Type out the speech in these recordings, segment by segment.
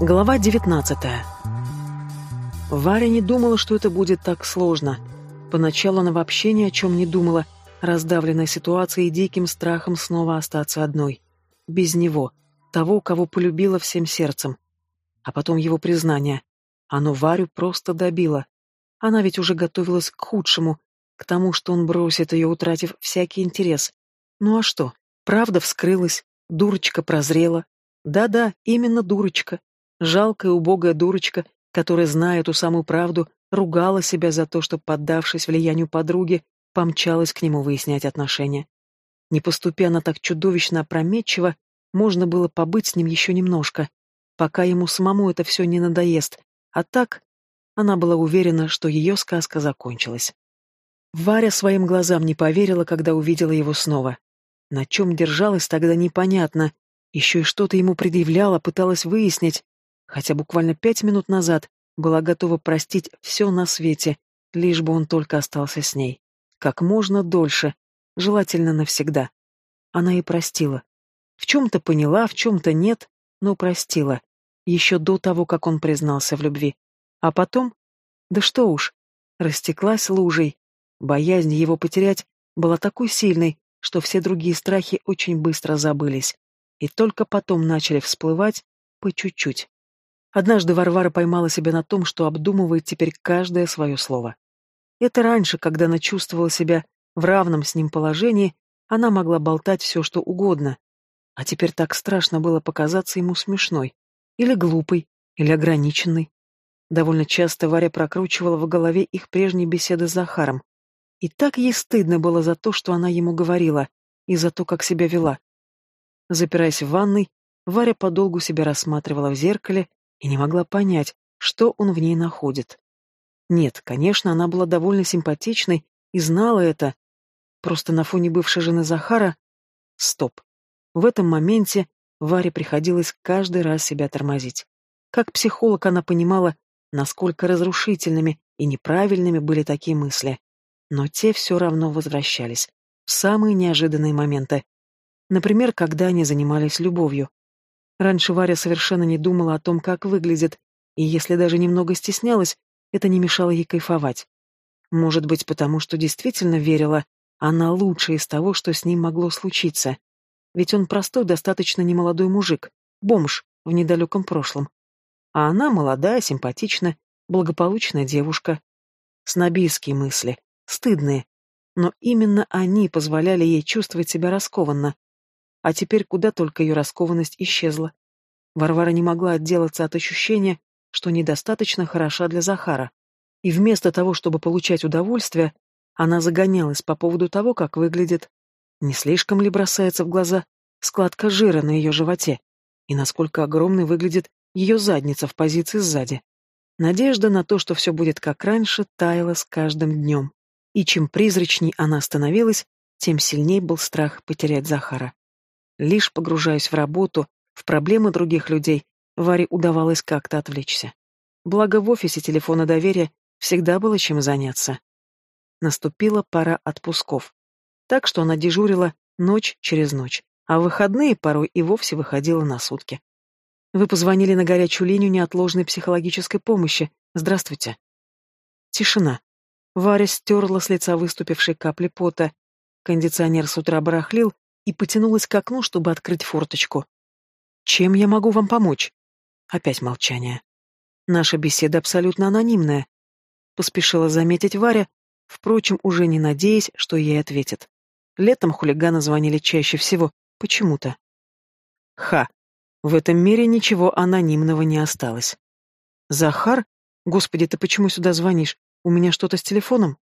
Глава 19 Варя не думала, что это будет так сложно. Поначалу она вообще ни о чем не думала, раздавленная ситуацией и диким страхом снова остаться одной. Без него, того, кого полюбила всем сердцем. А потом его признание. Оно Варю просто добило. Она ведь уже готовилась к худшему, к тому, что он бросит ее, утратив всякий интерес. Ну а что? Правда вскрылась, дурочка прозрела. Да-да, именно дурочка. Жалкая, убогая дурочка, которая, зная эту самую правду, ругала себя за то, что, поддавшись влиянию подруги, помчалась к нему выяснять отношения. Не поступя она так чудовищно опрометчиво, можно было побыть с ним еще немножко, пока ему самому это все не надоест, а так она была уверена, что ее сказка закончилась. Варя своим глазам не поверила, когда увидела его снова. На чем держалась тогда непонятно, еще и что-то ему предъявляла, пыталась выяснить, хотя буквально пять минут назад была готова простить все на свете, лишь бы он только остался с ней. Как можно дольше, желательно навсегда. Она и простила. В чем-то поняла, в чем-то нет, но простила. Еще до того, как он признался в любви. А потом... Да что уж, растеклась лужей. Боязнь его потерять была такой сильной, что все другие страхи очень быстро забылись. И только потом начали всплывать по чуть-чуть. Однажды Варвара поймала себя на том, что обдумывает теперь каждое свое слово. Это раньше, когда она чувствовала себя в равном с ним положении, она могла болтать все, что угодно. А теперь так страшно было показаться ему смешной. Или глупой, или ограниченной. Довольно часто Варя прокручивала в голове их прежние беседы с Захаром. И так ей стыдно было за то, что она ему говорила, и за то, как себя вела. Запираясь в ванной, Варя подолгу себя рассматривала в зеркале и не могла понять, что он в ней находит. Нет, конечно, она была довольно симпатичной и знала это. Просто на фоне бывшей жены Захара... Стоп. В этом моменте Варе приходилось каждый раз себя тормозить. Как психолог она понимала, насколько разрушительными и неправильными были такие мысли. Но те все равно возвращались. В самые неожиданные моменты. Например, когда они занимались любовью. Раньше Варя совершенно не думала о том, как выглядит, и если даже немного стеснялась, это не мешало ей кайфовать. Может быть, потому что действительно верила, она лучшая из того, что с ним могло случиться. Ведь он простой, достаточно немолодой мужик, бомж в недалеком прошлом. А она молодая, симпатичная, благополучная девушка. Снобийские мысли, стыдные. Но именно они позволяли ей чувствовать себя раскованно. А теперь куда только ее раскованность исчезла. Варвара не могла отделаться от ощущения, что недостаточно хороша для Захара. И вместо того, чтобы получать удовольствие, она загонялась по поводу того, как выглядит. Не слишком ли бросается в глаза складка жира на ее животе, и насколько огромной выглядит ее задница в позиции сзади. Надежда на то, что все будет как раньше, таяла с каждым днем. И чем призрачней она становилась, тем сильней был страх потерять Захара. Лишь погружаясь в работу, в проблемы других людей, Варе удавалось как-то отвлечься. Благо в офисе телефона доверия всегда было чем заняться. Наступила пора отпусков. Так что она дежурила ночь через ночь, а в выходные порой и вовсе выходила на сутки. Вы позвонили на горячую линию неотложной психологической помощи. Здравствуйте. Тишина. Варя стерла с лица выступившие капли пота. Кондиционер с утра барахлил и потянулась к окну, чтобы открыть форточку. «Чем я могу вам помочь?» Опять молчание. Наша беседа абсолютно анонимная. Поспешила заметить Варя, впрочем, уже не надеясь, что ей ответит. Летом хулиганы звонили чаще всего, почему-то. Ха. В этом мире ничего анонимного не осталось. Захар? Господи, ты почему сюда звонишь? У меня что-то с телефоном?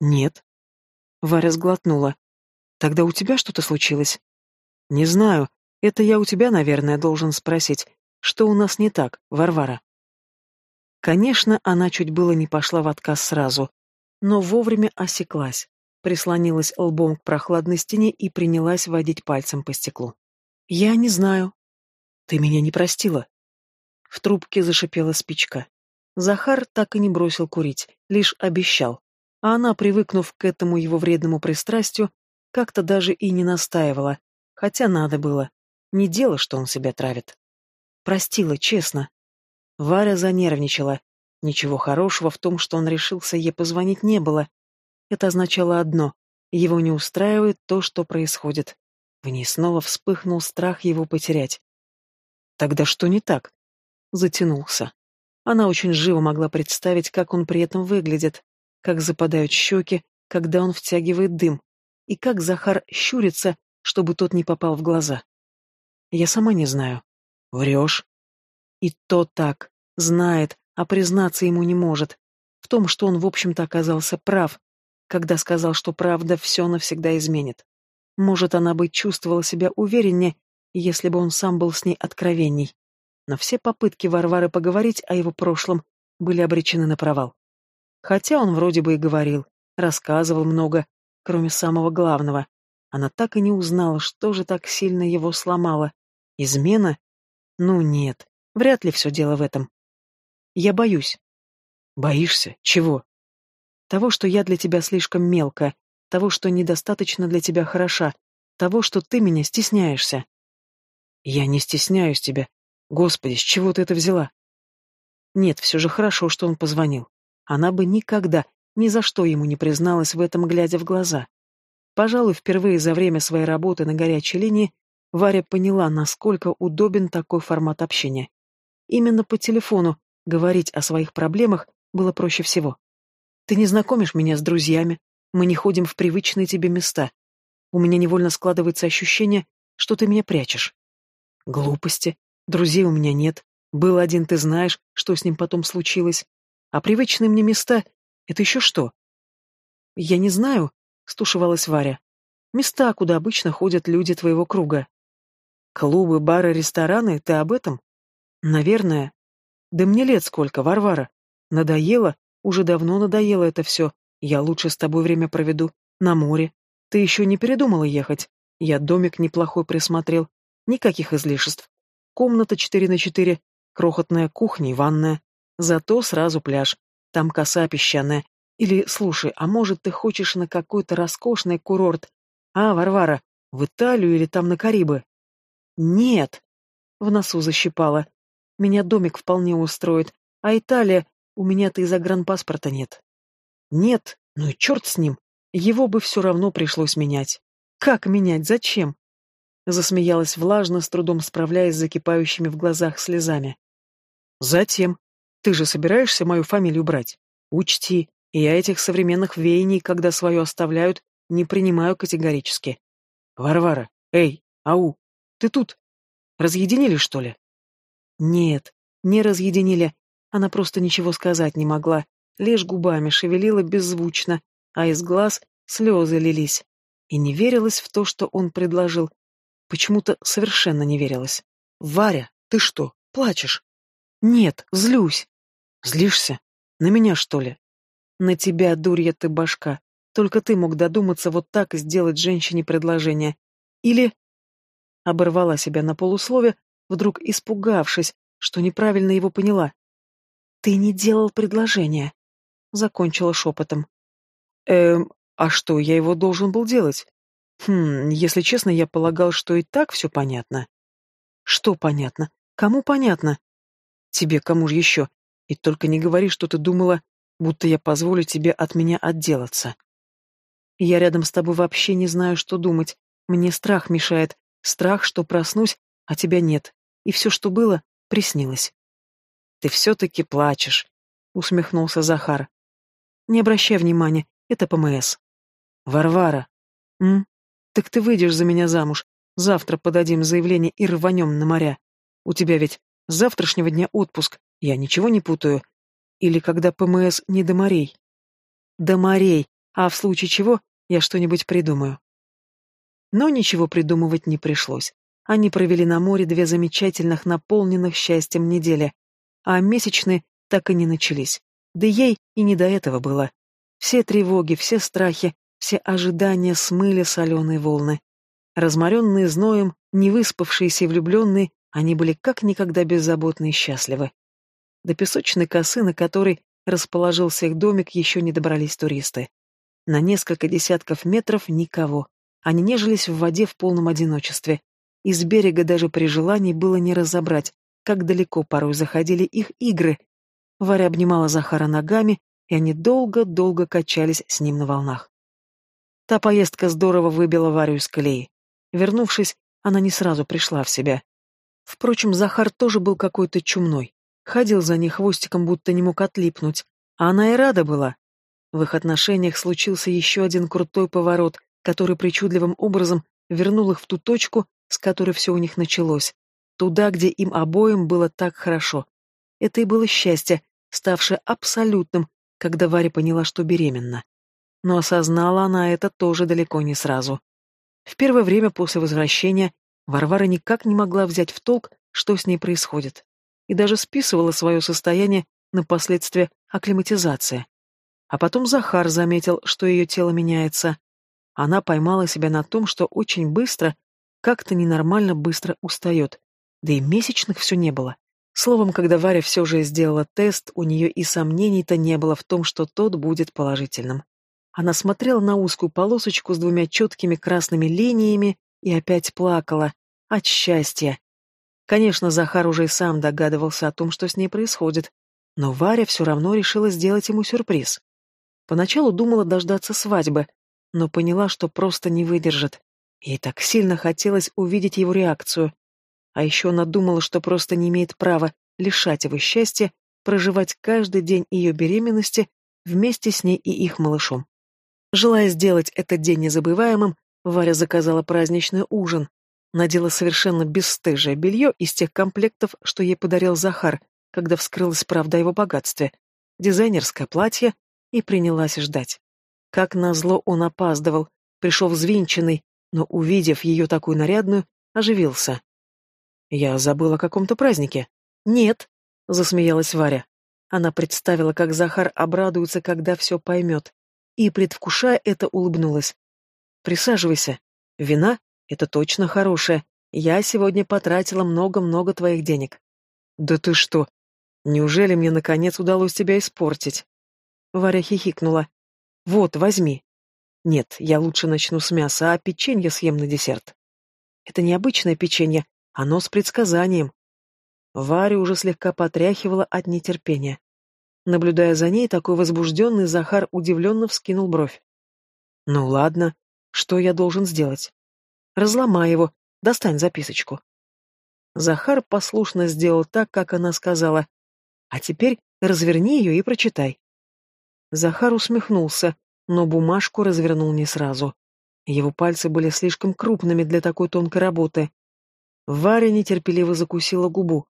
Нет. Варя сглотнула. Тогда у тебя что-то случилось? Не знаю. Это я у тебя, наверное, должен спросить. Что у нас не так, Варвара? Конечно, она чуть было не пошла в отказ сразу, но вовремя осеклась, прислонилась лбом к прохладной стене и принялась водить пальцем по стеклу. «Я не знаю». «Ты меня не простила?» В трубке зашипела спичка. Захар так и не бросил курить, лишь обещал. А она, привыкнув к этому его вредному пристрастию, как-то даже и не настаивала, хотя надо было. Не дело, что он себя травит. Простила, честно. Варя занервничала. Ничего хорошего в том, что он решился ей позвонить, не было. Это означало одно — его не устраивает то, что происходит. В ней снова вспыхнул страх его потерять. Тогда что не так? Затянулся. Она очень живо могла представить, как он при этом выглядит, как западают щеки, когда он втягивает дым, и как Захар щурится, чтобы тот не попал в глаза. Я сама не знаю. Врешь. И то так, знает, а признаться ему не может. В том, что он, в общем-то, оказался прав, когда сказал, что правда все навсегда изменит. Может, она бы чувствовала себя увереннее, если бы он сам был с ней откровенней. Но все попытки Варвары поговорить о его прошлом были обречены на провал. Хотя он вроде бы и говорил, рассказывал много, кроме самого главного. Она так и не узнала, что же так сильно его сломало. Измена? Ну нет, вряд ли все дело в этом. Я боюсь. Боишься? Чего? Того, что я для тебя слишком мелкая, того, что недостаточно для тебя хороша, того, что ты меня стесняешься. Я не стесняюсь тебя. Господи, с чего ты это взяла? Нет, все же хорошо, что он позвонил. Она бы никогда, ни за что ему не призналась в этом, глядя в глаза. Пожалуй, впервые за время своей работы на горячей линии Варя поняла, насколько удобен такой формат общения. Именно по телефону говорить о своих проблемах было проще всего. Ты не знакомишь меня с друзьями, мы не ходим в привычные тебе места. У меня невольно складывается ощущение, что ты меня прячешь. Глупости. Друзей у меня нет. Был один, ты знаешь, что с ним потом случилось. А привычные мне места — это еще что? Я не знаю, — стушевалась Варя. Места, куда обычно ходят люди твоего круга. Клубы, бары, рестораны, ты об этом? Наверное. Да мне лет сколько, Варвара. Надоело? Уже давно надоело это все. Я лучше с тобой время проведу. На море. Ты еще не передумала ехать? Я домик неплохой присмотрел. Никаких излишеств. Комната четыре на четыре, крохотная кухня и ванная. Зато сразу пляж. Там коса песчаная. Или, слушай, а может, ты хочешь на какой-то роскошный курорт? А, Варвара, в Италию или там на Карибы? Нет. В носу защипала. Меня домик вполне устроит. А Италия, у меня-то и загранпаспорта нет. Нет, ну и черт с ним. Его бы все равно пришлось менять. Как менять? Зачем? Засмеялась влажно, с трудом справляясь с закипающими в глазах слезами. Затем. Ты же собираешься мою фамилию брать? Учти, я этих современных веяний, когда свое оставляют, не принимаю категорически. Варвара, эй, ау, ты тут? Разъединили, что ли? Нет, не разъединили. Она просто ничего сказать не могла, лишь губами шевелила беззвучно, а из глаз слезы лились. И не верилось в то, что он предложил. Почему-то совершенно не верилось. «Варя, ты что, плачешь?» «Нет, злюсь». «Злишься? На меня, что ли?» «На тебя, дурья ты башка. Только ты мог додуматься вот так сделать женщине предложение. Или...» Оборвала себя на полуслове, вдруг испугавшись, что неправильно его поняла. «Ты не делал предложение», закончила шепотом. Эм, а что, я его должен был делать? Хм, если честно, я полагал, что и так все понятно. Что понятно? Кому понятно? Тебе, кому же еще? И только не говори, что ты думала, будто я позволю тебе от меня отделаться. Я рядом с тобой вообще не знаю, что думать. Мне страх мешает. Страх, что проснусь, а тебя нет. И все, что было, приснилось. Ты все-таки плачешь, усмехнулся Захар. Не обращай внимания, это ПМС. Варвара. М? Так ты выйдешь за меня замуж. Завтра подадим заявление и рванем на моря. У тебя ведь с завтрашнего дня отпуск. Я ничего не путаю. Или когда ПМС не до морей. До морей. А в случае чего я что-нибудь придумаю. Но ничего придумывать не пришлось. Они провели на море две замечательных, наполненных счастьем недели, а месячные так и не начались. Да ей и не до этого было. Все тревоги, все страхи, все ожидания смыли соленые волны. Разморенные зноем, невыспавшиеся и влюбленные, они были как никогда беззаботны и счастливы. До песочной косы, на которой расположился их домик, еще не добрались туристы. На несколько десятков метров никого. Они нежились в воде в полном одиночестве. и с берега даже при желании было не разобрать, как далеко порой заходили их игры. Варя обнимала Захара ногами, и они долго-долго качались с ним на волнах. Та поездка здорово выбила Варю из колеи. Вернувшись, она не сразу пришла в себя. Впрочем, Захар тоже был какой-то чумной. Ходил за ней хвостиком, будто не мог отлипнуть. А она и рада была. В их отношениях случился еще один крутой поворот, который причудливым образом вернул их в ту точку, с которой все у них началось. Туда, где им обоим было так хорошо. Это и было счастье, ставшее абсолютным, когда Варя поняла, что беременна. Но осознала она это тоже далеко не сразу. В первое время после возвращения Варвара никак не могла взять в толк, что с ней происходит, и даже списывала свое состояние на последствия акклиматизации. А потом Захар заметил, что ее тело меняется. Она поймала себя на том, что очень быстро, как-то ненормально быстро устает, да и месячных все не было. Словом, когда Варя все же сделала тест, у нее и сомнений-то не было в том, что тот будет положительным. Она смотрела на узкую полосочку с двумя четкими красными линиями и опять плакала. От счастья. Конечно, Захар уже и сам догадывался о том, что с ней происходит, но Варя все равно решила сделать ему сюрприз. Поначалу думала дождаться свадьбы, но поняла, что просто не выдержит. Ей так сильно хотелось увидеть его реакцию, а еще она думала, что просто не имеет права лишать его счастья, проживать каждый день ее беременности вместе с ней и их малышом. Желая сделать этот день незабываемым, Варя заказала праздничный ужин, надела совершенно бесстыжее белье из тех комплектов, что ей подарил Захар, когда вскрылась правда о его богатстве, дизайнерское платье и принялась ждать. Как назло он опаздывал, пришел взвинченный, но, увидев ее такую нарядную, оживился. Я забыла о каком-то празднике. Нет, засмеялась Варя. Она представила, как Захар обрадуется, когда все поймет, и, предвкушая это, улыбнулась. Присаживайся. Вина — это точно хорошая. Я сегодня потратила много-много твоих денег. Да ты что? Неужели мне наконец удалось тебя испортить? Варя хихикнула. Вот, возьми. Нет, я лучше начну с мяса, а печенье съем на десерт. Это необычное печенье, оно с предсказанием. Варя уже слегка потряхивала от нетерпения. Наблюдая за ней, такой возбужденный Захар удивленно вскинул бровь. «Ну ладно, что я должен сделать?» «Разломай его, достань записочку». Захар послушно сделал так, как она сказала. «А теперь разверни ее и прочитай». Захар усмехнулся, но бумажку развернул не сразу. Его пальцы были слишком крупными для такой тонкой работы. Варя нетерпеливо закусила губу.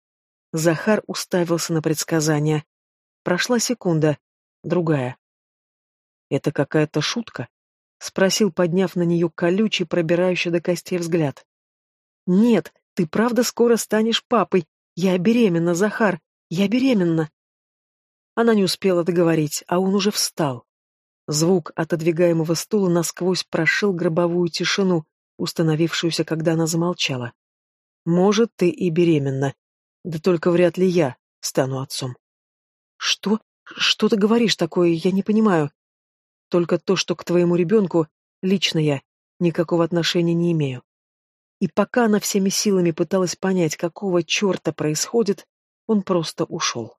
Захар уставился на предсказание. Прошла секунда, другая. «Это какая-то шутка?» — спросил, подняв на нее колючий, пробирающий до костей взгляд. «Нет, ты правда скоро станешь папой. Я беременна, Захар, я беременна!» Она не успела договорить, а он уже встал. Звук отодвигаемого стула насквозь прошил гробовую тишину, установившуюся, когда она замолчала. Может, ты и беременна. Да только вряд ли я стану отцом. Что? Что ты говоришь такое? Я не понимаю. Только то, что к твоему ребенку лично я никакого отношения не имею. И пока она всеми силами пыталась понять, какого черта происходит, он просто ушел.